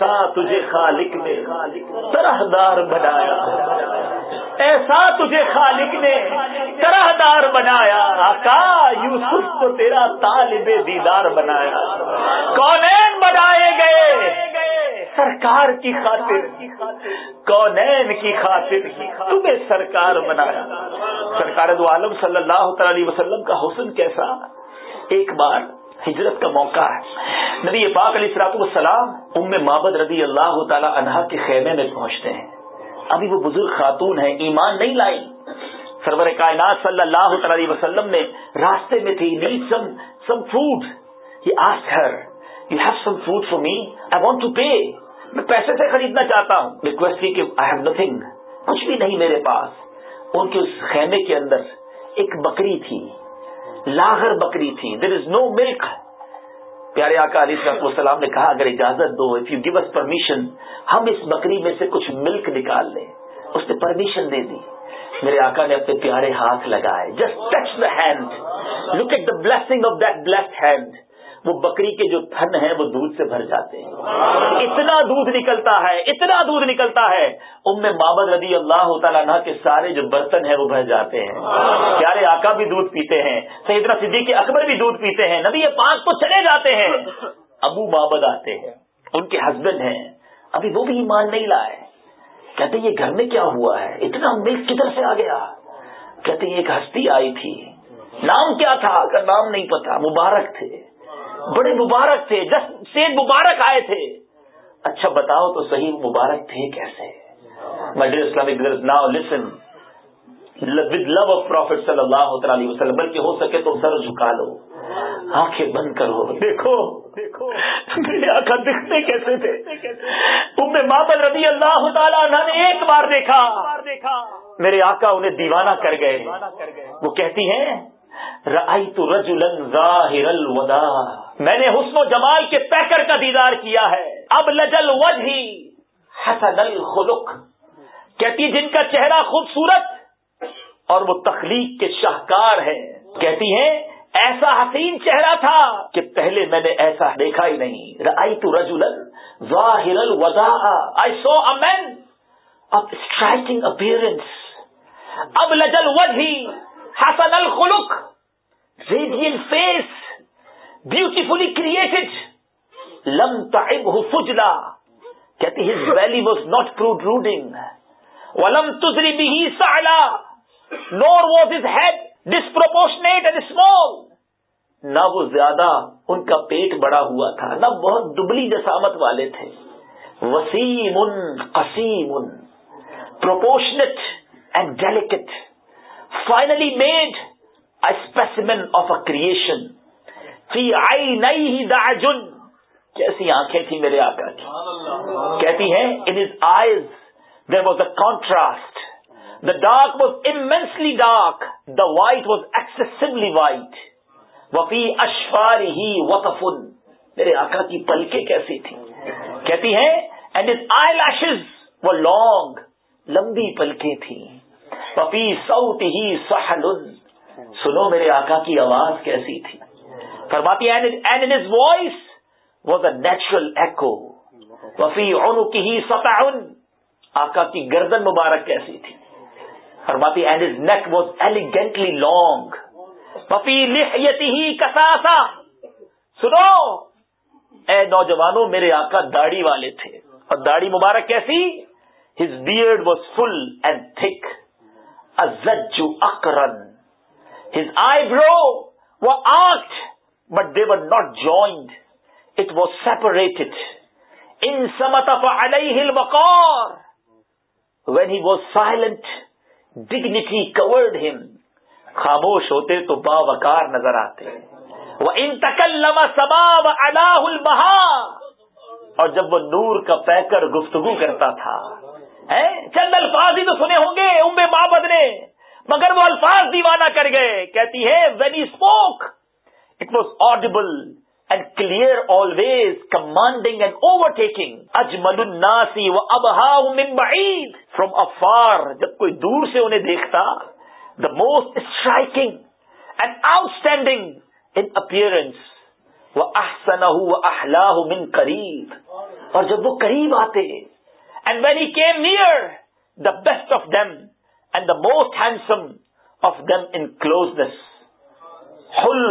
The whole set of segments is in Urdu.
ایسا تجھے خالق نے طرح دار بنایا۔ ایسا تجھے خالق نے طرح دار بنایا۔ آقا یوسف کو تیرا طالب دیدار بنایا۔ کونین بنائے گئے۔ سرکار کی خاطر۔ کونین کی خاطر تمہیں سرکار بنایا۔ سرکار دو عالم صلی اللہ تعالی وسلم کا حسن کیسا؟ ایک بار ہجرت کا موقع ہے۔ نبی پاک علیہ السلاط والسلام ام محبت رضی اللہ تعالی عنہا کے خیمے میں پہنچتے ہیں۔ ابھی وہ بزرگ خاتون ہیں، ایمان نہیں لائی۔ سرور کائنات صلی اللہ تعالی وسلم نے راستے میں تھی نیڈ سم سم فوڈ یہ ask her you have some food for me I want to pay میں پیسے سے خریدنا چاہتا ہوں۔ ریکویسٹ کی کہ آئی ہیو نتھنگ کچھ بھی نہیں میرے پاس۔ ان کے اس خیمے کے اندر ایک بکری تھی، لاغر بکری تھی۔ دیر از نو ملک پیارے آقا علی صلاح السلام نے کہا، اگر اجازت دو if you give us permission ہم اس بکری میں سے کچھ ملک نکال لیں۔ اس نے پرمیشن دے دی۔ میرے آقا نے اپنے پیارے ہاتھ لگائے۔ Just touch the hand look at the blessing of that blessed hand وہ بکری کے جو تھن ہیں وہ دودھ سے بھر جاتے ہیں۔ اتنا دودھ نکلتا ہے، اتنا دودھ نکلتا ہے۔ ام محمد رضی اللہ تعالیٰ کے سارے جو برتن ہیں وہ بھر جاتے ہیں۔ پیارے آقا بھی دودھ پیتے ہیں، سیدنا صدیق اکبر بھی دودھ پیتے ہیں، نبی یہ پانچ تو چلے جاتے ہیں۔ ابو محمد آتے ہیں، ان کے ہسبینڈ ہیں۔ ابھی وہ بھی ایمان نہیں لائے۔ کہتے یہ گھر میں کیا ہوا ہے؟ اتنا ملک کدھر سے آ گیا؟ کہتے ایک ہستی آئی تھی۔ نام کیا تھا؟ اگر نام نہیں پتا، مبارک تھے۔ بڑے مبارک تھے، جس سے مبارک آئے تھے۔ اچھا بتاؤ تو صحیح مبارک تھے کیسے؟ Islamic now listen with love of prophet صلی اللہ علیہ وسلم، بلکہ ہو سکے تو سر جھکا لو۔ آنکھیں بند کرو۔ دیکھو دیکھو میرے آقا دکھتے کیسے تھے؟ تم نے مابل رضی اللہ تعالیٰ نے ایک بار دیکھا۔ میرے آقا انہیں دیوانہ کر گئے۔ وہ کہتی ہیں ظاہر الودا. میں نے حسن و جمال کے پیکر کا دیدار کیا ہے. اب لجل وجہی حسن الخلق. کہتی جن کا چہرہ خوبصورت اور وہ تخلیق کے شاہکار ہے کہتی ہیں، ایسا حسین چہرہ تھا کہ پہلے میں نے ایسا دیکھا ہی نہیں. رائی تو رجولن ظاہر الودا. I saw man of striking appearance اب لجل وجہی حسن الخلق. ریڈین فیس بیوٹیفلی کریٹڈ لم تعب فجلا کہتی his belly was not protruding ولم تزری بھی سالا نور was his head disproportionate and small نہ وہ زیادہ ان کا پیٹ بڑا ہوا تھا نہ بہت دبلی جسامت والے تھے وسیم ان قسیم ان proportionate and delicate finely made specimen of a creation فی آئی نئی ہی داجن کیسی آنکھیں تھی میرے آقا کی؟ کہتی ہیں in his eyes there was a contrast the dark was immensely dark the white was excessively white وفی اشفار ہی وطفن میرے آقا کی پلکیں کیسی تھی کہتی ہیں اینڈ ہز آئی لاشز وہ لانگ لمبی پلکیں تھیں. وفی سوٹ ہی سہل سنو میرے آقا کی آواز کیسی تھی۔ فرماتی voice was a natural echo وفی اون کی ہی ستاون آقا کی گردن مبارک کیسی تھی۔ فرماتی and his neck was elegantly long وفی لحیتی ہی کساسا سنو اے نوجوانوں میرے آقا داڑھی والے تھے۔ اور داڑھی مبارک کیسی؟ His beard was full and thick ازجو اکرن his eyebrow were arched but they were not joined it was separated ان سمت علیہ وقار when he was silent dignity covered him خاموش ہوتے تو باوقار نظر آتے وہ ان سباب اللہ البہا اور جب وہ نور کا پیکر گفتگو کرتا تھا چند الفاظ ہی تو سنے ہوں گے امبے بابد نے مگر وہ الفاظ دیوانہ کر گئے۔ کہتی ہے when he spoke it was audible and clear always commanding and over taking اجمل الناسی و ابہا من بعید فروم افار جب کوئی دور سے انہیں دیکھتا the most striking and outstanding in appearance وہ احسن احلاح من قریب اور جب وہ قریب آتے and when he came near the best of them and the most handsome of them in closeness ہل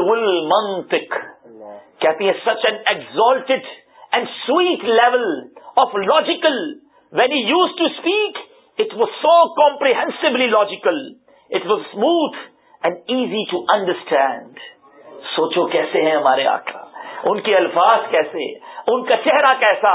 کہتی ہے such an exalted and sweet level of logical when you use to speak it was so comprehensibly logical it was smooth and easy to understand سوچو کیسے ہیں ہمارے آقا ان کے الفاظ کیسے ان کا چہرہ کیسا